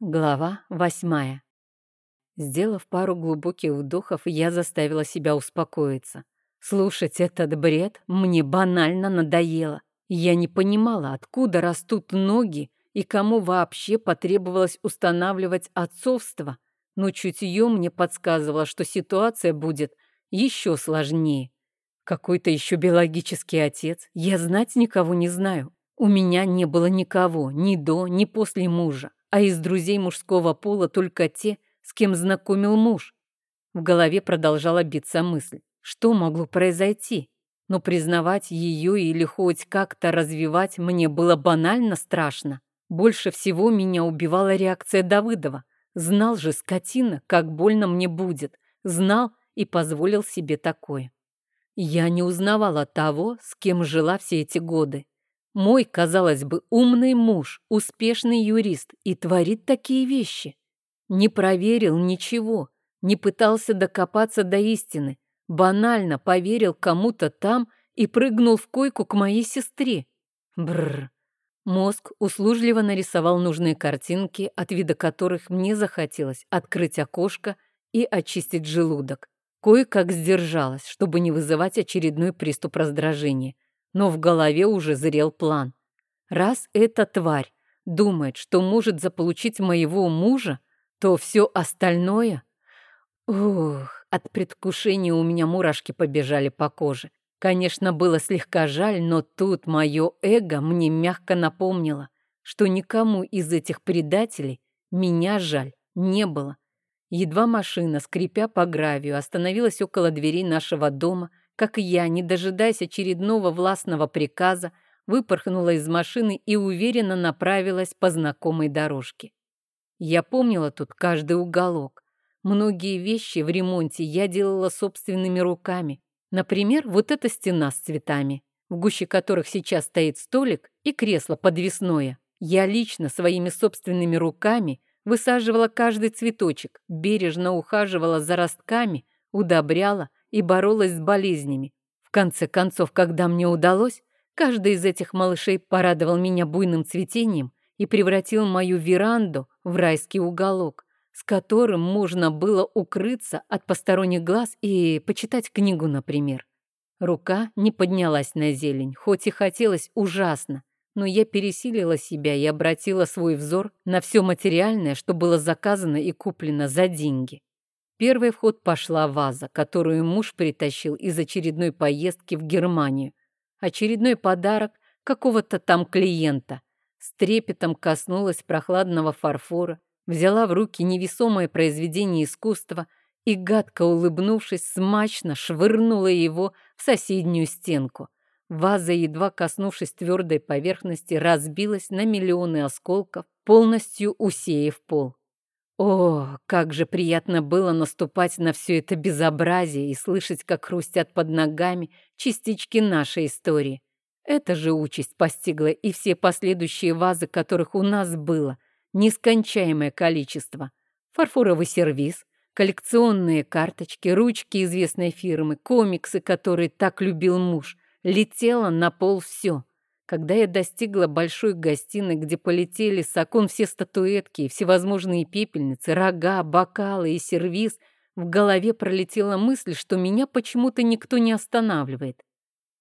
Глава восьмая. Сделав пару глубоких вдохов, я заставила себя успокоиться. Слушать этот бред мне банально надоело. Я не понимала, откуда растут ноги и кому вообще потребовалось устанавливать отцовство, но чутье мне подсказывало, что ситуация будет еще сложнее. Какой-то еще биологический отец. Я знать никого не знаю. У меня не было никого, ни до, ни после мужа а из друзей мужского пола только те, с кем знакомил муж. В голове продолжала биться мысль, что могло произойти. Но признавать ее или хоть как-то развивать мне было банально страшно. Больше всего меня убивала реакция Давыдова. Знал же, скотина, как больно мне будет. Знал и позволил себе такое. Я не узнавала того, с кем жила все эти годы. Мой, казалось бы, умный муж, успешный юрист и творит такие вещи. Не проверил ничего, не пытался докопаться до истины, банально поверил кому-то там и прыгнул в койку к моей сестре. Бррр. Мозг услужливо нарисовал нужные картинки, от вида которых мне захотелось открыть окошко и очистить желудок. Кое-как сдержалась, чтобы не вызывать очередной приступ раздражения но в голове уже зрел план. Раз эта тварь думает, что может заполучить моего мужа, то все остальное... Ух, от предвкушения у меня мурашки побежали по коже. Конечно, было слегка жаль, но тут мое эго мне мягко напомнило, что никому из этих предателей меня жаль не было. Едва машина, скрипя по гравию, остановилась около дверей нашего дома, как я, не дожидаясь очередного властного приказа, выпорхнула из машины и уверенно направилась по знакомой дорожке. Я помнила тут каждый уголок. Многие вещи в ремонте я делала собственными руками. Например, вот эта стена с цветами, в гуще которых сейчас стоит столик и кресло подвесное. Я лично своими собственными руками высаживала каждый цветочек, бережно ухаживала за ростками, удобряла, и боролась с болезнями. В конце концов, когда мне удалось, каждый из этих малышей порадовал меня буйным цветением и превратил мою веранду в райский уголок, с которым можно было укрыться от посторонних глаз и почитать книгу, например. Рука не поднялась на зелень, хоть и хотелось ужасно, но я пересилила себя и обратила свой взор на все материальное, что было заказано и куплено за деньги. Первый в ход пошла ваза, которую муж притащил из очередной поездки в Германию. Очередной подарок какого-то там клиента. С трепетом коснулась прохладного фарфора, взяла в руки невесомое произведение искусства и, гадко улыбнувшись, смачно швырнула его в соседнюю стенку. Ваза, едва коснувшись твердой поверхности, разбилась на миллионы осколков, полностью усеяв пол. О, как же приятно было наступать на все это безобразие и слышать, как хрустят под ногами частички нашей истории. Эта же участь постигла и все последующие вазы, которых у нас было нескончаемое количество. Фарфоровый сервиз, коллекционные карточки, ручки известной фирмы, комиксы, которые так любил муж. Летело на пол все — когда я достигла большой гостиной, где полетели с окон все статуэтки и всевозможные пепельницы, рога, бокалы и сервиз, в голове пролетела мысль, что меня почему-то никто не останавливает.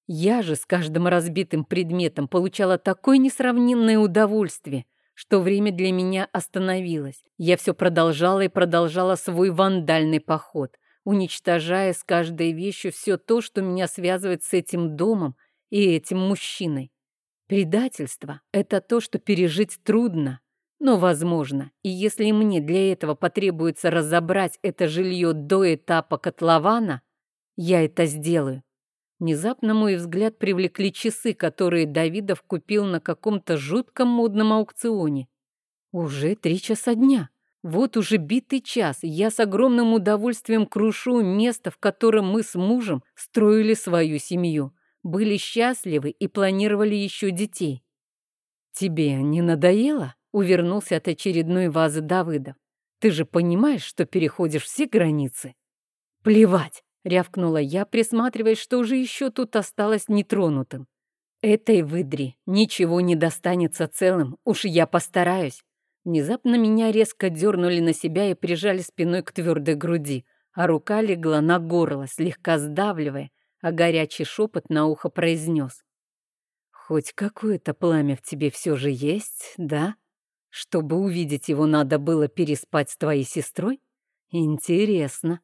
Я же с каждым разбитым предметом получала такое несравненное удовольствие, что время для меня остановилось. Я все продолжала и продолжала свой вандальный поход, уничтожая с каждой вещью все то, что меня связывает с этим домом и этим мужчиной. Предательство — это то, что пережить трудно, но возможно. И если мне для этого потребуется разобрать это жилье до этапа котлована, я это сделаю. Внезапно мой взгляд привлекли часы, которые Давидов купил на каком-то жутком модном аукционе. Уже три часа дня. Вот уже битый час, я с огромным удовольствием крушу место, в котором мы с мужем строили свою семью были счастливы и планировали еще детей. «Тебе не надоело?» — увернулся от очередной вазы Давыдов. «Ты же понимаешь, что переходишь все границы?» «Плевать!» — рявкнула я, присматриваясь, что уже еще тут осталось нетронутым. «Этой выдре ничего не достанется целым, уж я постараюсь. Внезапно меня резко дернули на себя и прижали спиной к твердой груди, а рука легла на горло, слегка сдавливая, а горячий шепот на ухо произнес. «Хоть какое-то пламя в тебе все же есть, да? Чтобы увидеть его, надо было переспать с твоей сестрой? Интересно».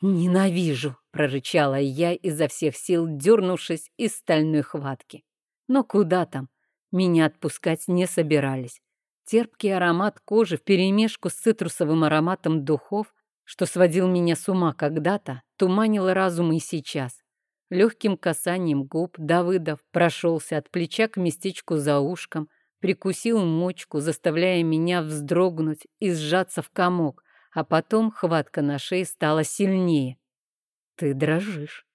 «Ненавижу!» — прорычала я изо всех сил, дернувшись из стальной хватки. Но куда там? Меня отпускать не собирались. Терпкий аромат кожи вперемешку с цитрусовым ароматом духов, что сводил меня с ума когда-то, туманил разум и сейчас. Легким касанием губ Давыдов прошелся от плеча к местечку за ушком, прикусил мочку, заставляя меня вздрогнуть и сжаться в комок, а потом хватка на шее стала сильнее. «Ты дрожишь.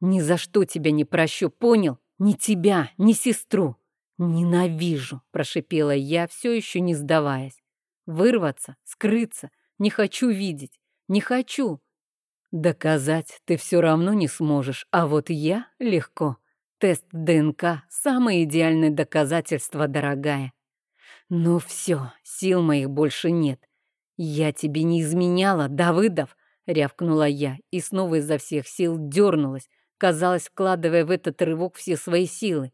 Ни за что тебя не прощу, понял? Ни тебя, ни сестру. Ненавижу!» — прошипела я, все еще не сдаваясь. «Вырваться, скрыться, не хочу видеть, не хочу!» Доказать ты все равно не сможешь, а вот я легко. Тест ДНК – самое идеальное доказательство, дорогая. Но все, сил моих больше нет. Я тебе не изменяла, Давыдов, рявкнула я и снова изо всех сил дернулась, казалось, вкладывая в этот рывок все свои силы.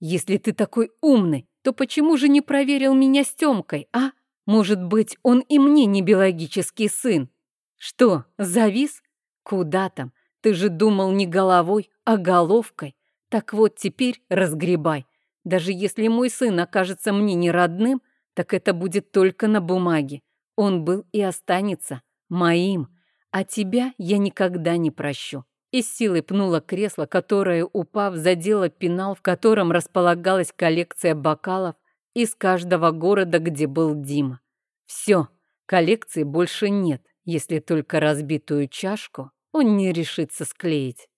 Если ты такой умный, то почему же не проверил меня с Тёмкой, а? Может быть, он и мне не биологический сын? Что, завис? Куда там? Ты же думал не головой, а головкой. Так вот теперь разгребай. Даже если мой сын окажется мне не родным, так это будет только на бумаге. Он был и останется моим. А тебя я никогда не прощу. И силой пнула кресло, которое, упав, задело пенал, в котором располагалась коллекция бокалов из каждого города, где был Дима. Все, коллекции больше нет, если только разбитую чашку он не решится склеить.